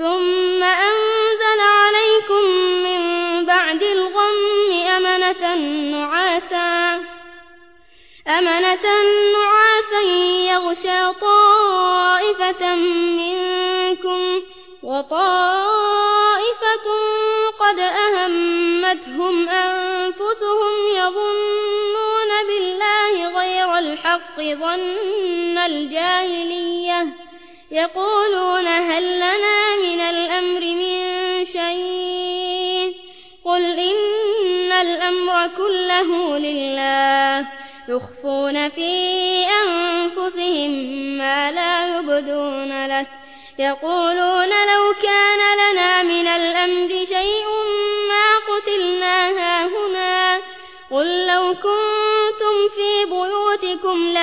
ثم أنزل عليكم من بعد الغم أمنة نعاسا أمنة نعاسا يغشى طائفة منكم وطائفة قد أهمتهم أنفسهم يظنون بالله غير الحق ظن الجاهلية يقولون هل لنا من الأمر من شيء قل إن الأمر كله لله يخفون في أنفسهم ما لا يبدون لك يقولون لو كان لنا من الأمر شيء ما قتلنا هنا قل لو كنتم في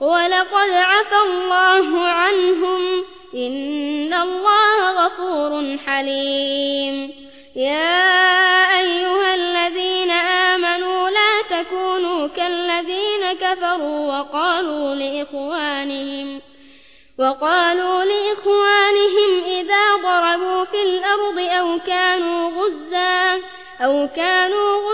ولقد عفى الله عنهم إن الله غفور حليم. يا أيها الذين آمنوا لا تكونوا كالذين كفروا وقالوا لإخوانهم وقالوا لإخوانهم إذا ضربوا في الأرض أو كانوا غزا أو كانوا غزا